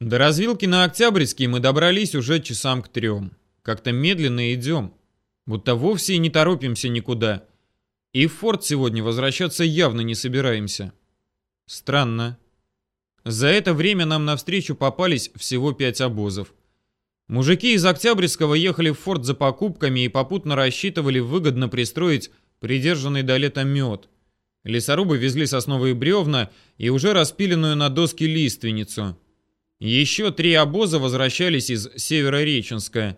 До развилки на Октябрьский мы добрались уже часам к трем. Как-то медленно идем, будто вовсе и не торопимся никуда. И в форт сегодня возвращаться явно не собираемся. Странно. За это время нам навстречу попались всего пять обозов. Мужики из Октябрьского ехали в форт за покупками и попутно рассчитывали выгодно пристроить придержанный до лета мед. Лесорубы везли сосновые бревна и уже распиленную на доски лиственницу. Еще три обоза возвращались из Северореченска.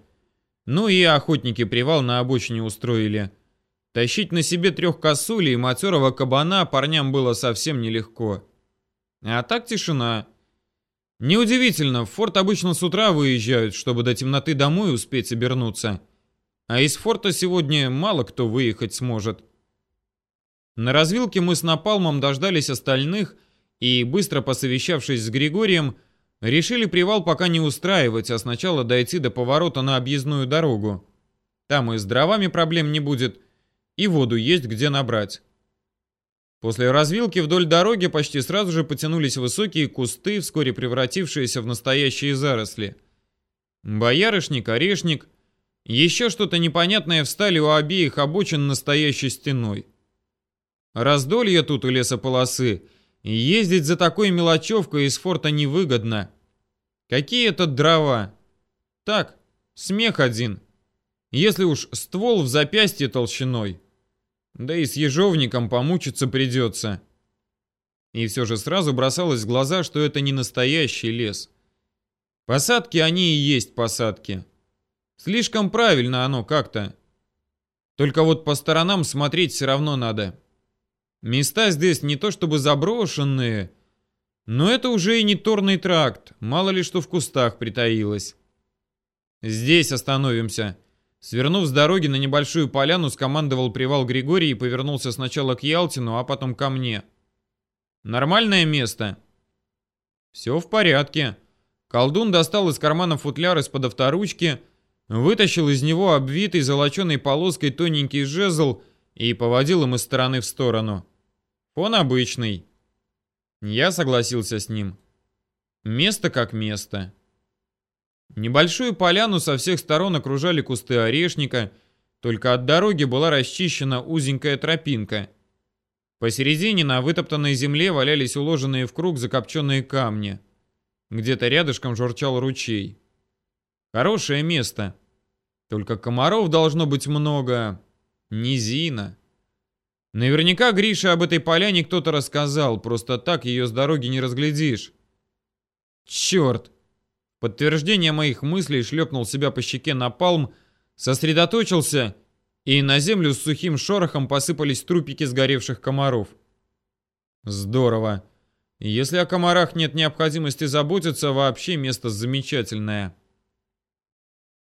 Ну и охотники привал на обочине устроили. Тащить на себе трех косулей и матерого кабана парням было совсем нелегко. А так тишина. Неудивительно, в форт обычно с утра выезжают, чтобы до темноты домой успеть обернуться. А из форта сегодня мало кто выехать сможет. На развилке мы с Напалмом дождались остальных и, быстро посовещавшись с Григорием, решили привал пока не устраивать, а сначала дойти до поворота на объездную дорогу. Там и с дровами проблем не будет, и воду есть где набрать. После развилки вдоль дороги почти сразу же потянулись высокие кусты, вскоре превратившиеся в настоящие заросли. Боярышник, орешник, еще что-то непонятное встали у обеих обочин настоящей стеной. Раздолье тут у лесополосы, ездить за такой мелочевкой из форта невыгодно. Какие это дрова? Так, смех один. Если уж ствол в запястье толщиной. Да и с ежовником помучиться придется. И все же сразу бросалось в глаза, что это не настоящий лес. Посадки они и есть посадки. Слишком правильно оно как-то. Только вот по сторонам смотреть все равно надо. Места здесь не то чтобы заброшенные, но это уже и не торный тракт, мало ли что в кустах притаилось. Здесь остановимся. Свернув с дороги на небольшую поляну, скомандовал привал Григорий и повернулся сначала к Ялтину, а потом ко мне. «Нормальное место?» «Все в порядке». Колдун достал из кармана футляр из-под авторучки, вытащил из него обвитый золоченой полоской тоненький жезл и поводил им из стороны в сторону. «Фон обычный». Я согласился с ним. Место как место. Небольшую поляну со всех сторон окружали кусты орешника, только от дороги была расчищена узенькая тропинка. Посередине на вытоптанной земле валялись уложенные в круг закопченные камни. Где-то рядышком журчал ручей. Хорошее место. Только комаров должно быть много. Низина. Наверняка Гриша об этой поляне кто-то рассказал, просто так ее с дороги не разглядишь. Черт! подтверждение моих мыслей шлепнул себя по щеке напалм, сосредоточился, и на землю с сухим шорохом посыпались трупики сгоревших комаров. Здорово. Если о комарах нет необходимости заботиться, вообще место замечательное.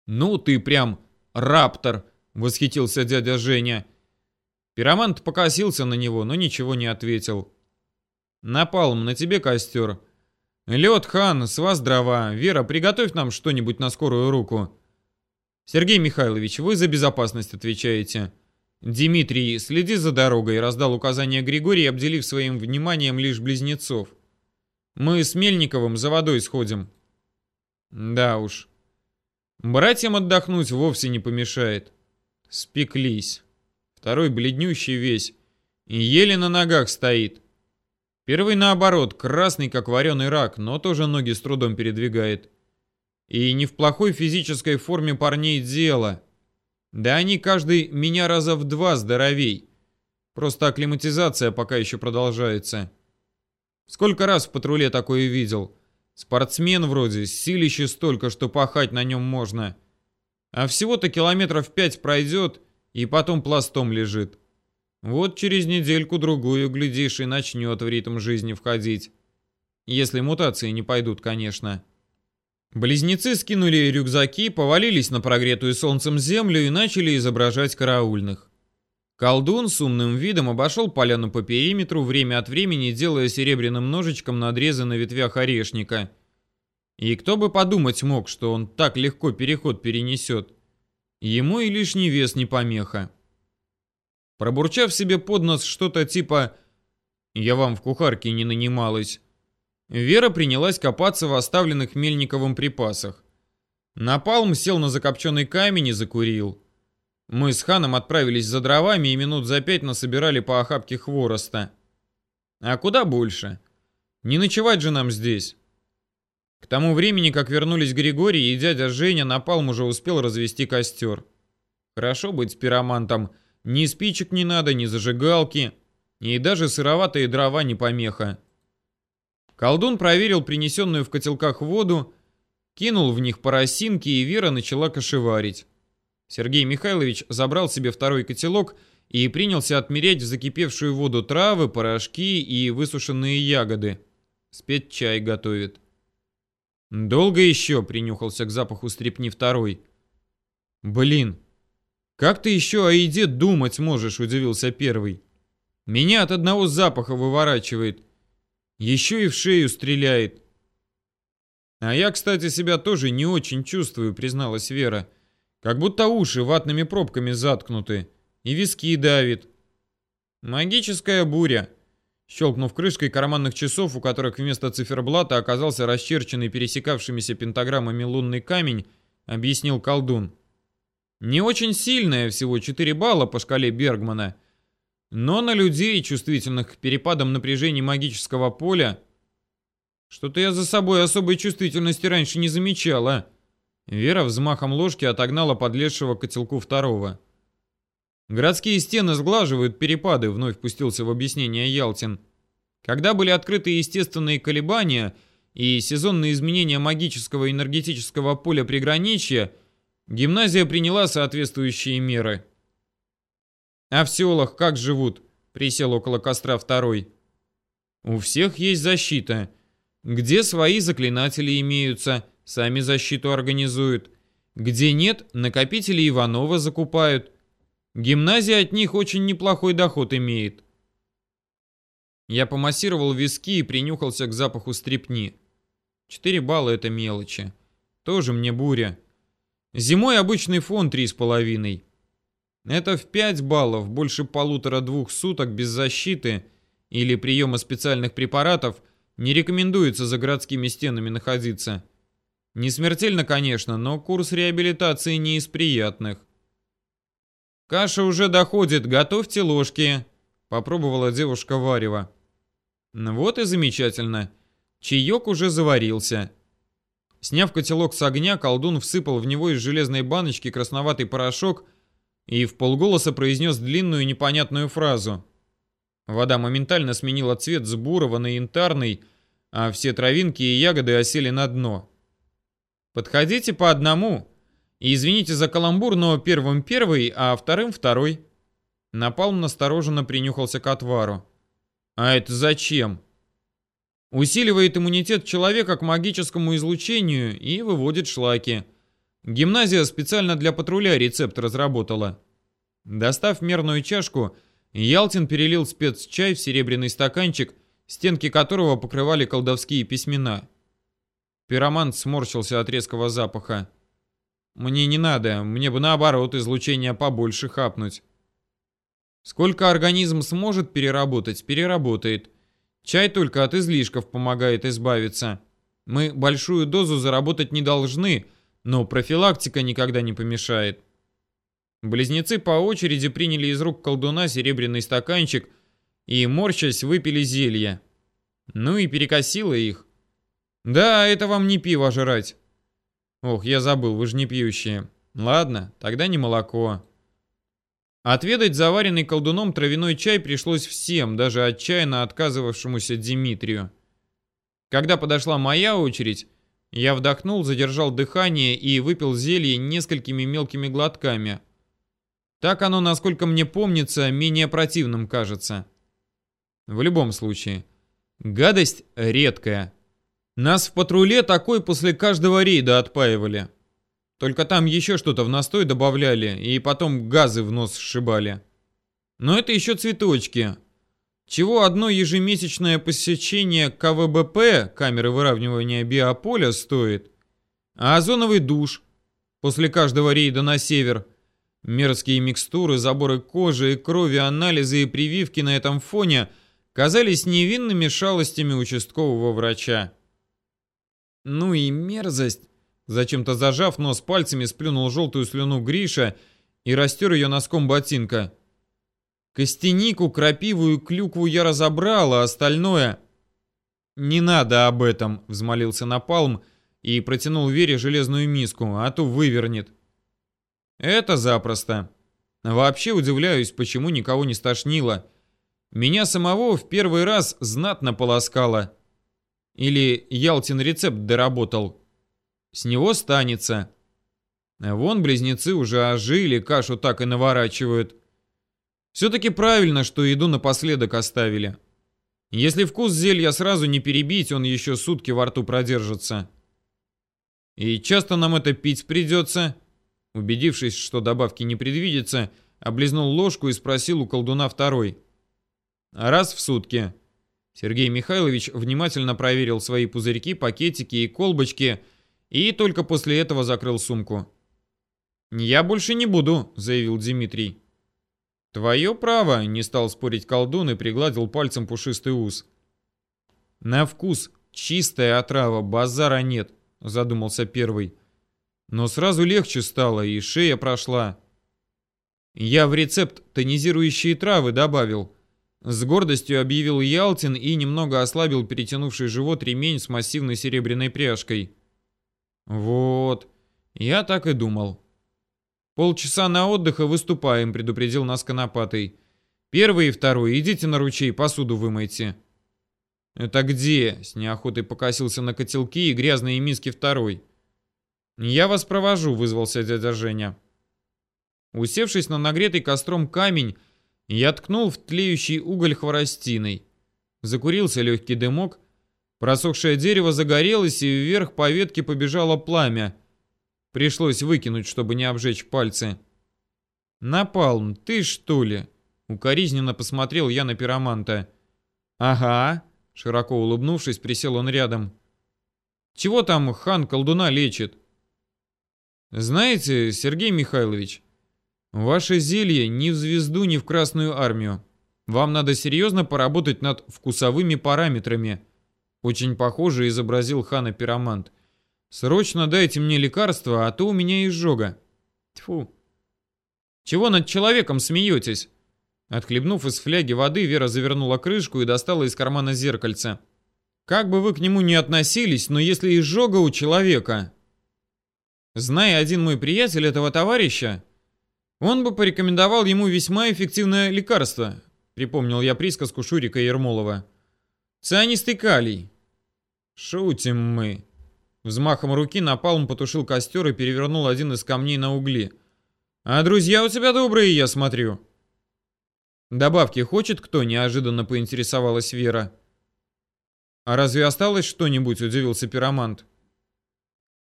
Ну ты прям раптор, восхитился дядя Женя. Пиромант покосился на него, но ничего не ответил. Напалм, на тебе костер. Лед, хан, с вас дрова. Вера, приготовь нам что-нибудь на скорую руку. Сергей Михайлович, вы за безопасность отвечаете. Дмитрий, следи за дорогой, раздал указание Григорий, обделив своим вниманием лишь близнецов. Мы с Мельниковым за водой сходим. Да уж. Братьям отдохнуть вовсе не помешает. Спеклись. Второй бледнющий весь. И еле на ногах стоит. Первый наоборот, красный, как вареный рак, но тоже ноги с трудом передвигает. И не в плохой физической форме парней дело. Да они каждый меня раза в два здоровей. Просто акклиматизация пока еще продолжается. Сколько раз в патруле такое видел. Спортсмен вроде, силище столько, что пахать на нем можно. А всего-то километров пять пройдет и потом пластом лежит. Вот через недельку-другую, глядишь, и начнет в ритм жизни входить. Если мутации не пойдут, конечно. Близнецы скинули рюкзаки, повалились на прогретую солнцем землю и начали изображать караульных. Колдун с умным видом обошел поляну по периметру, время от времени делая серебряным ножичком надрезы на ветвях орешника. И кто бы подумать мог, что он так легко переход перенесет. Ему и лишний вес не помеха. Пробурчав себе под нос что-то типа «Я вам в кухарке не нанималась», Вера принялась копаться в оставленных Мельниковым припасах. Напалм сел на закопченный камень и закурил. Мы с Ханом отправились за дровами и минут за пять насобирали по охапке хвороста. А куда больше? Не ночевать же нам здесь. К тому времени, как вернулись Григорий и дядя Женя, Напалм уже успел развести костер. Хорошо быть пиромантом. Ни спичек не надо, ни зажигалки. И даже сыроватые дрова не помеха. Колдун проверил принесенную в котелках воду, кинул в них поросинки, и Вера начала кошеварить. Сергей Михайлович забрал себе второй котелок и принялся отмерять в закипевшую воду травы, порошки и высушенные ягоды. Спеть чай готовит. «Долго еще?» — принюхался к запаху стрепни второй. «Блин, как ты еще о еде думать можешь?» — удивился первый. «Меня от одного запаха выворачивает. Еще и в шею стреляет». «А я, кстати, себя тоже не очень чувствую», — призналась Вера. «Как будто уши ватными пробками заткнуты, и виски давит». «Магическая буря», Щелкнув крышкой карманных часов, у которых вместо циферблата оказался расчерченный пересекавшимися пентаграммами лунный камень, объяснил колдун. Не очень сильная, всего 4 балла по шкале Бергмана, но на людей, чувствительных к перепадам напряжений магического поля, что-то я за собой особой чувствительности раньше не замечала. Вера взмахом ложки отогнала подлезшего к котелку второго. Городские стены сглаживают перепады, вновь пустился в объяснение Ялтин. Когда были открыты естественные колебания и сезонные изменения магического энергетического поля приграничья, гимназия приняла соответствующие меры. А в селах как живут? Присел около костра второй. У всех есть защита. Где свои заклинатели имеются, сами защиту организуют. Где нет, накопители Иванова закупают. Гимназия от них очень неплохой доход имеет. Я помассировал виски и принюхался к запаху стрепни. Четыре балла это мелочи. Тоже мне буря. Зимой обычный фон три с половиной. Это в пять баллов, больше полутора-двух суток без защиты или приема специальных препаратов не рекомендуется за городскими стенами находиться. Не смертельно, конечно, но курс реабилитации не из приятных. «Каша уже доходит, готовьте ложки», — попробовала девушка варево. «Ну «Вот и замечательно. Чаек уже заварился». Сняв котелок с огня, колдун всыпал в него из железной баночки красноватый порошок и в полголоса произнес длинную непонятную фразу. Вода моментально сменила цвет с бурого на янтарный, а все травинки и ягоды осели на дно. «Подходите по одному», и извините за каламбур, но первым первый, а вторым второй. Напалм настороженно принюхался к отвару. А это зачем? Усиливает иммунитет человека к магическому излучению и выводит шлаки. Гимназия специально для патруля рецепт разработала. Достав мерную чашку, Ялтин перелил спецчай в серебряный стаканчик, стенки которого покрывали колдовские письмена. Пиромант сморщился от резкого запаха. Мне не надо, мне бы наоборот излучение побольше хапнуть. Сколько организм сможет переработать, переработает. Чай только от излишков помогает избавиться. Мы большую дозу заработать не должны, но профилактика никогда не помешает. Близнецы по очереди приняли из рук колдуна серебряный стаканчик и, морщась, выпили зелье. Ну и перекосило их. Да, это вам не пиво жрать. Ох, я забыл, вы же не пьющие. Ладно, тогда не молоко. Отведать заваренный колдуном травяной чай пришлось всем, даже отчаянно отказывавшемуся Дмитрию. Когда подошла моя очередь, я вдохнул, задержал дыхание и выпил зелье несколькими мелкими глотками. Так оно, насколько мне помнится, менее противным кажется. В любом случае, гадость редкая. Нас в патруле такой после каждого рейда отпаивали. Только там еще что-то в настой добавляли и потом газы в нос сшибали. Но это еще цветочки. Чего одно ежемесячное посещение КВБП, камеры выравнивания биополя, стоит. А озоновый душ после каждого рейда на север. Мерзкие микстуры, заборы кожи и крови, анализы и прививки на этом фоне – казались невинными шалостями участкового врача. Ну и мерзость! Зачем-то зажав нос пальцами, сплюнул желтую слюну Гриша и растер ее носком ботинка. Костянику, крапиву и клюкву я разобрал, а остальное... «Не надо об этом», — взмолился Напалм и протянул Вере железную миску, а то вывернет. «Это запросто. Вообще удивляюсь, почему никого не стошнило. Меня самого в первый раз знатно полоскало. Или Ялтин рецепт доработал. С него станется. Вон близнецы уже ожили, кашу так и наворачивают. Все-таки правильно, что еду напоследок оставили. Если вкус зелья сразу не перебить, он еще сутки во рту продержится. И часто нам это пить придется. Убедившись, что добавки не предвидится, облизнул ложку и спросил у колдуна второй. Раз в сутки. Сергей Михайлович внимательно проверил свои пузырьки, пакетики и колбочки и только после этого закрыл сумку. «Я больше не буду», — заявил Дмитрий. «Твое право», — не стал спорить колдун и пригладил пальцем пушистый ус. «На вкус чистая отрава, базара нет», — задумался первый. Но сразу легче стало, и шея прошла. Я в рецепт тонизирующие травы добавил. С гордостью объявил Ялтин и немного ослабил перетянувший живот ремень с массивной серебряной пряжкой. Вот, я так и думал. Полчаса на отдых и выступаем, предупредил нас Конопатый. Первый и второй, идите на ручей, посуду вымойте. Это где? С неохотой покосился на котелки и грязные миски второй. «Я вас провожу», — вызвался дядя Женя. Усевшись на нагретый костром камень, я ткнул в тлеющий уголь хворостиной. Закурился легкий дымок, просохшее дерево загорелось, и вверх по ветке побежало пламя. Пришлось выкинуть, чтобы не обжечь пальцы. «Напалм, ты что ли?» Укоризненно посмотрел я на пироманта. «Ага», — широко улыбнувшись, присел он рядом. «Чего там хан колдуна лечит?» Знаете, Сергей Михайлович, ваше зелье ни в звезду, ни в Красную Армию. Вам надо серьезно поработать над вкусовыми параметрами. Очень похоже изобразил хана пиромант. Срочно дайте мне лекарство, а то у меня изжога. Тьфу. Чего над человеком смеетесь? Отхлебнув из фляги воды, Вера завернула крышку и достала из кармана зеркальце. Как бы вы к нему ни относились, но если изжога у человека, Зная один мой приятель этого товарища, он бы порекомендовал ему весьма эффективное лекарство, припомнил я присказку Шурика Ермолова. Цианистый калий. Шутим мы. Взмахом руки Напалм потушил костер и перевернул один из камней на угли. А друзья у тебя добрые, я смотрю. Добавки хочет кто? Неожиданно поинтересовалась Вера. А разве осталось что-нибудь? Удивился пиромант.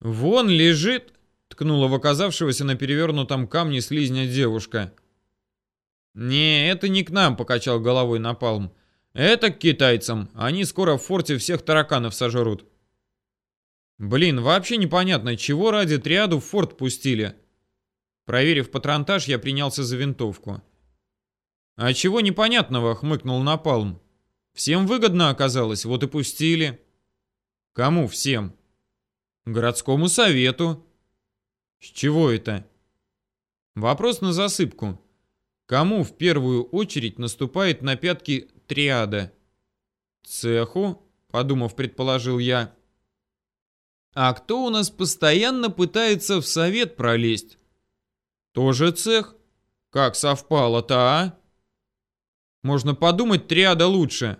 Вон лежит ткнула в оказавшегося на перевернутом камне слизня девушка. «Не, это не к нам», — покачал головой Напалм. «Это к китайцам. Они скоро в форте всех тараканов сожрут». «Блин, вообще непонятно, чего ради триаду в форт пустили?» Проверив патронтаж, я принялся за винтовку. «А чего непонятного?» — хмыкнул Напалм. «Всем выгодно оказалось, вот и пустили». «Кому всем?» «Городскому совету», с чего это? Вопрос на засыпку. Кому в первую очередь наступает на пятки триада? Цеху, подумав, предположил я. А кто у нас постоянно пытается в совет пролезть? Тоже цех? Как совпало-то, а? Можно подумать, триада лучше.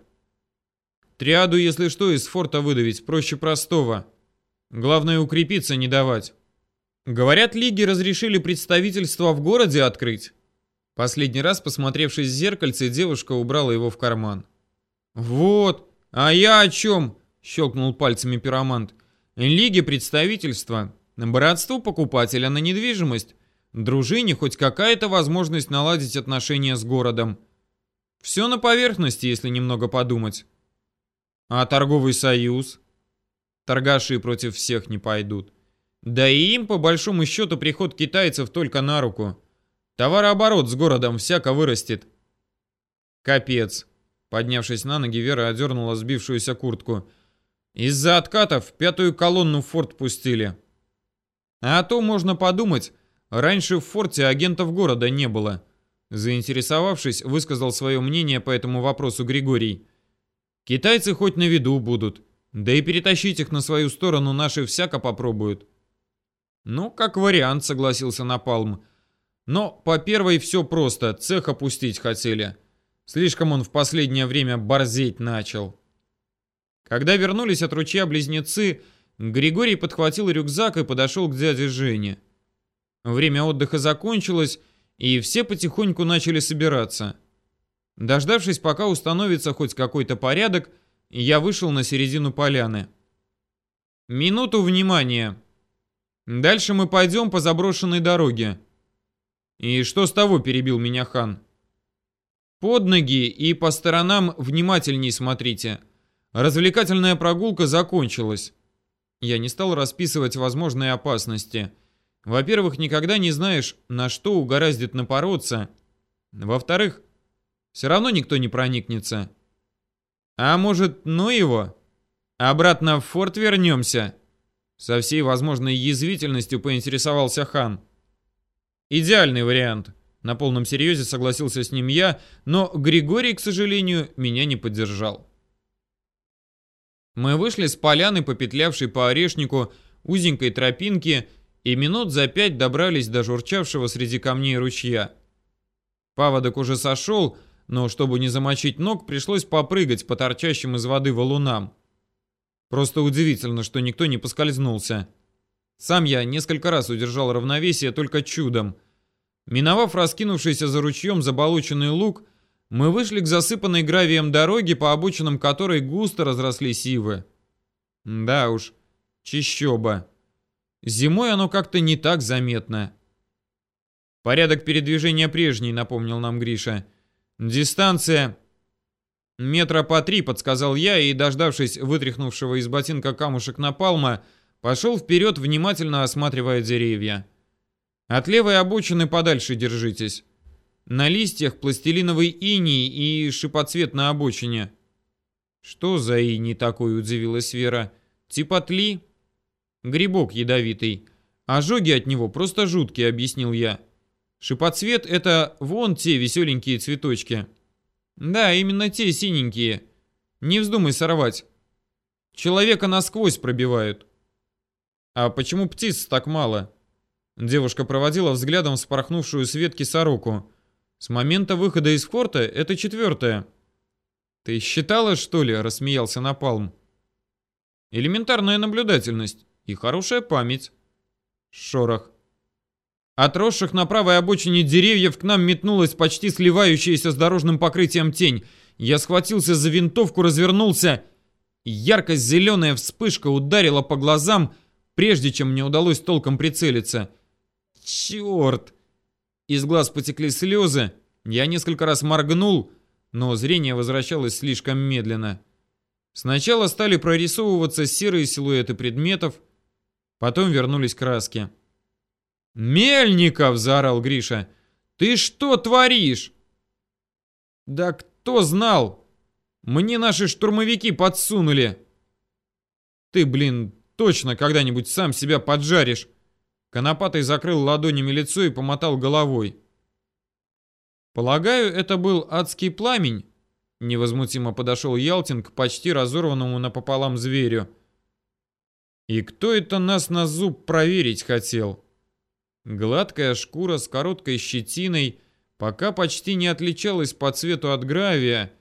Триаду, если что, из форта выдавить проще простого. Главное укрепиться не давать. Говорят, лиги разрешили представительство в городе открыть. Последний раз, посмотревшись в зеркальце, девушка убрала его в карман. «Вот, а я о чем?» – щелкнул пальцами пиромант. «Лиги представительства, братству покупателя на недвижимость, дружине хоть какая-то возможность наладить отношения с городом. Все на поверхности, если немного подумать. А торговый союз? Торгаши против всех не пойдут. Да и им, по большому счету, приход китайцев только на руку. Товарооборот с городом всяко вырастет. Капец. Поднявшись на ноги, Вера одернула сбившуюся куртку. «Из-за откатов пятую колонну в форт пустили». «А то можно подумать, раньше в форте агентов города не было». Заинтересовавшись, высказал свое мнение по этому вопросу Григорий. «Китайцы хоть на виду будут, да и перетащить их на свою сторону наши всяко попробуют». «Ну, как вариант», — согласился Напалм. «Но по первой все просто, цех опустить хотели. Слишком он в последнее время борзеть начал». Когда вернулись от ручья близнецы, Григорий подхватил рюкзак и подошел к дяде Жене. Время отдыха закончилось, и все потихоньку начали собираться. Дождавшись, пока установится хоть какой-то порядок, я вышел на середину поляны. «Минуту внимания!» Дальше мы пойдем по заброшенной дороге. И что с того, перебил меня хан. Под ноги и по сторонам внимательней смотрите. Развлекательная прогулка закончилась. Я не стал расписывать возможные опасности. Во-первых, никогда не знаешь, на что угораздит напороться. Во-вторых, все равно никто не проникнется. А может, ну его? Обратно в форт вернемся?» Со всей возможной язвительностью поинтересовался хан. Идеальный вариант. На полном серьезе согласился с ним я, но Григорий, к сожалению, меня не поддержал. Мы вышли с поляны, попетлявшей по орешнику узенькой тропинки, и минут за пять добрались до журчавшего среди камней ручья. Паводок уже сошел, но чтобы не замочить ног, пришлось попрыгать по торчащим из воды валунам. Просто удивительно, что никто не поскользнулся. Сам я несколько раз удержал равновесие только чудом. Миновав раскинувшийся за ручьем заболоченный луг, мы вышли к засыпанной гравием дороге, по обочинам которой густо разрослись ивы. Да уж, чищоба. Зимой оно как-то не так заметно. Порядок передвижения прежний, напомнил нам Гриша. Дистанция «Метра по три», — подсказал я, и, дождавшись вытряхнувшего из ботинка камушек напалма, пошел вперед, внимательно осматривая деревья. «От левой обочины подальше держитесь. На листьях пластилиновый иней и шипоцвет на обочине». «Что за иней такой?» — удивилась Вера. «Типа тли?» «Грибок ядовитый. Ожоги от него просто жуткие», — объяснил я. «Шипоцвет — это вон те веселенькие цветочки». Да, именно те синенькие. Не вздумай сорвать. Человека насквозь пробивают. А почему птиц так мало? Девушка проводила взглядом спорхнувшую с ветки сороку. С момента выхода из форта это четвертая. Ты считала, что ли? Рассмеялся Напалм. Элементарная наблюдательность и хорошая память. Шорох. От росших на правой обочине деревьев к нам метнулась почти сливающаяся с дорожным покрытием тень. Я схватился за винтовку, развернулся. Ярко-зеленая вспышка ударила по глазам, прежде чем мне удалось толком прицелиться. Черт! Из глаз потекли слезы. Я несколько раз моргнул, но зрение возвращалось слишком медленно. Сначала стали прорисовываться серые силуэты предметов, потом вернулись краски. «Мельников!» — заорал Гриша. «Ты что творишь?» «Да кто знал? Мне наши штурмовики подсунули!» «Ты, блин, точно когда-нибудь сам себя поджаришь!» Конопатый закрыл ладонями лицо и помотал головой. «Полагаю, это был адский пламень?» Невозмутимо подошел Ялтин к почти разорванному напополам зверю. «И кто это нас на зуб проверить хотел?» Гладкая шкура с короткой щетиной пока почти не отличалась по цвету от гравия,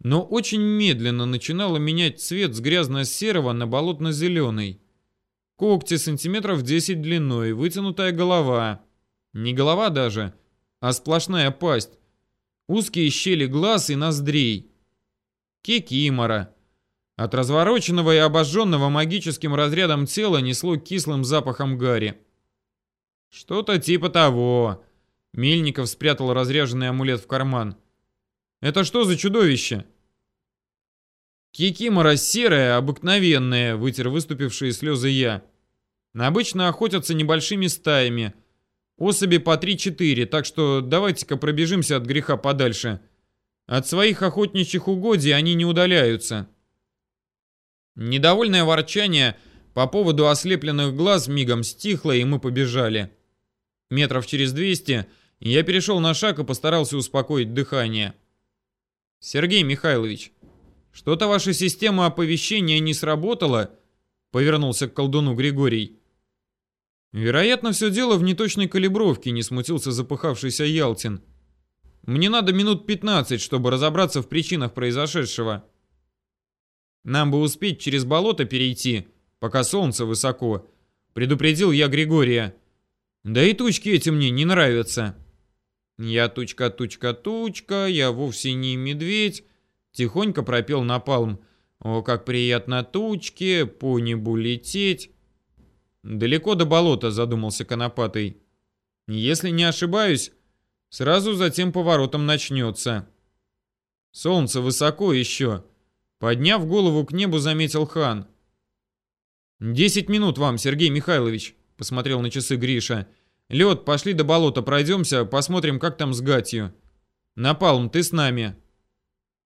но очень медленно начинала менять цвет с грязно-серого на болотно-зеленый. Когти сантиметров 10 длиной, вытянутая голова. Не голова даже, а сплошная пасть. Узкие щели глаз и ноздрей. Кикимора. От развороченного и обожженного магическим разрядом тела несло кислым запахом гари. «Что-то типа того». Мельников спрятал разряженный амулет в карман. «Это что за чудовище?» «Кикимора серая, обыкновенная», — вытер выступившие слезы я. «Обычно охотятся небольшими стаями. Особи по 3-4, так что давайте-ка пробежимся от греха подальше. От своих охотничьих угодий они не удаляются. Недовольное ворчание по поводу ослепленных глаз мигом стихло, и мы побежали. Метров через 200 я перешел на шаг и постарался успокоить дыхание. «Сергей Михайлович, что-то ваша система оповещения не сработала?» Повернулся к колдуну Григорий. Вероятно, все дело в неточной калибровке, не смутился запыхавшийся Ялтин. Мне надо минут 15, чтобы разобраться в причинах произошедшего. Нам бы успеть через болото перейти, пока солнце высоко. Предупредил я Григория. Да и тучки эти мне не нравятся. Я тучка, тучка, тучка, я вовсе не медведь. Тихонько пропел Напалм. О, как приятно тучке, по небу лететь. Далеко до болота, задумался Конопатый. Если не ошибаюсь, сразу за тем поворотом начнется. Солнце высоко еще. Подняв голову к небу, заметил хан. «Десять минут вам, Сергей Михайлович», — посмотрел на часы Гриша. «Лед, пошли до болота пройдемся, посмотрим, как там с гатью. Напалм, ты с нами».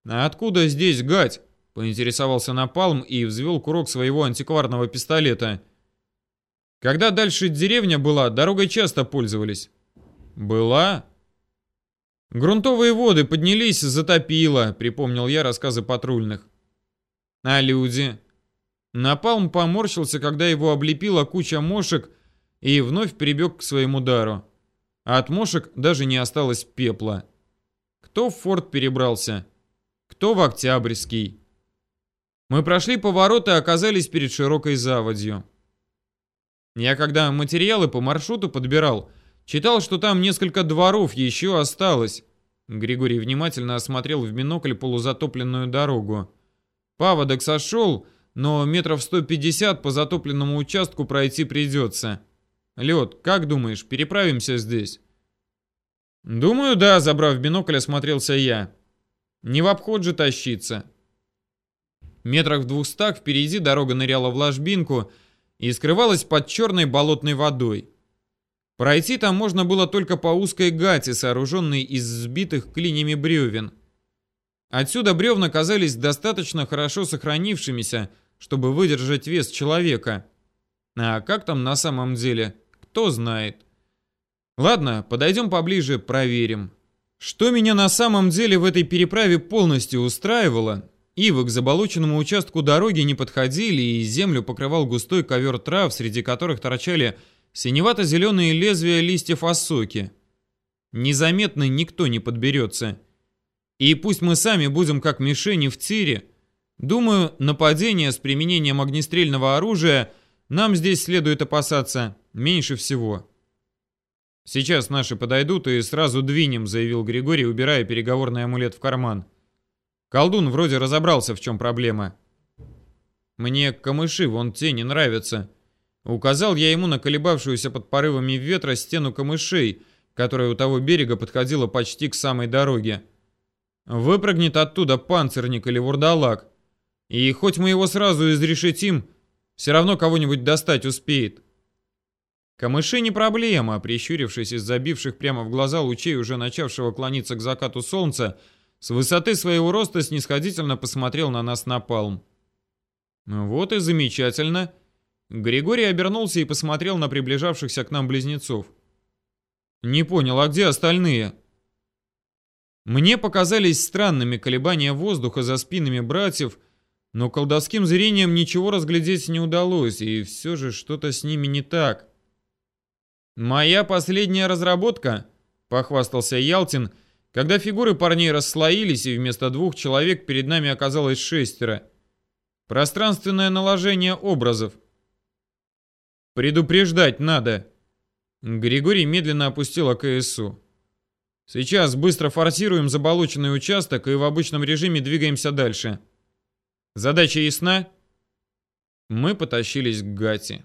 «А откуда здесь гать?» — поинтересовался Напалм и взвел курок своего антикварного пистолета — когда дальше деревня была, дорогой часто пользовались. Была? Грунтовые воды поднялись, затопило, припомнил я рассказы патрульных. А люди? Напалм поморщился, когда его облепила куча мошек и вновь прибег к своему дару. А от мошек даже не осталось пепла. Кто в форт перебрался? Кто в Октябрьский? Мы прошли поворот и оказались перед широкой заводью. Я когда материалы по маршруту подбирал, читал, что там несколько дворов еще осталось. Григорий внимательно осмотрел в бинокль полузатопленную дорогу. Паводок сошел, но метров 150 по затопленному участку пройти придется. Лед, как думаешь, переправимся здесь? Думаю, да, забрав бинокль, осмотрелся я. Не в обход же тащиться. Метрах в двухстах впереди дорога ныряла в ложбинку, и скрывалась под черной болотной водой. Пройти там можно было только по узкой гате, сооруженной из сбитых клинями бревен. Отсюда бревна казались достаточно хорошо сохранившимися, чтобы выдержать вес человека. А как там на самом деле, кто знает. Ладно, подойдем поближе, проверим. Что меня на самом деле в этой переправе полностью устраивало, Ивы к заболоченному участку дороги не подходили, и землю покрывал густой ковер трав, среди которых торчали синевато-зеленые лезвия листьев осоки. Незаметно никто не подберется. И пусть мы сами будем как мишени в тире, думаю, нападения с применением огнестрельного оружия нам здесь следует опасаться меньше всего. «Сейчас наши подойдут и сразу двинем», — заявил Григорий, убирая переговорный амулет в карман. Колдун вроде разобрался, в чем проблема. Мне камыши вон те не нравятся. Указал я ему на колебавшуюся под порывами ветра стену камышей, которая у того берега подходила почти к самой дороге. Выпрыгнет оттуда панцирник или вурдалак. И хоть мы его сразу изрешетим, все равно кого-нибудь достать успеет. Камыши не проблема, прищурившись из забивших прямо в глаза лучей уже начавшего клониться к закату солнца, с высоты своего роста снисходительно посмотрел на нас напалм. «Вот и замечательно». Григорий обернулся и посмотрел на приближавшихся к нам близнецов. «Не понял, а где остальные?» Мне показались странными колебания воздуха за спинами братьев, но колдовским зрением ничего разглядеть не удалось, и все же что-то с ними не так. «Моя последняя разработка», — похвастался Ялтин, — когда фигуры парней расслоились, и вместо двух человек перед нами оказалось шестеро. Пространственное наложение образов. Предупреждать надо. Григорий медленно опустил АКСУ. Сейчас быстро форсируем заболоченный участок и в обычном режиме двигаемся дальше. Задача ясна? Мы потащились к Гати.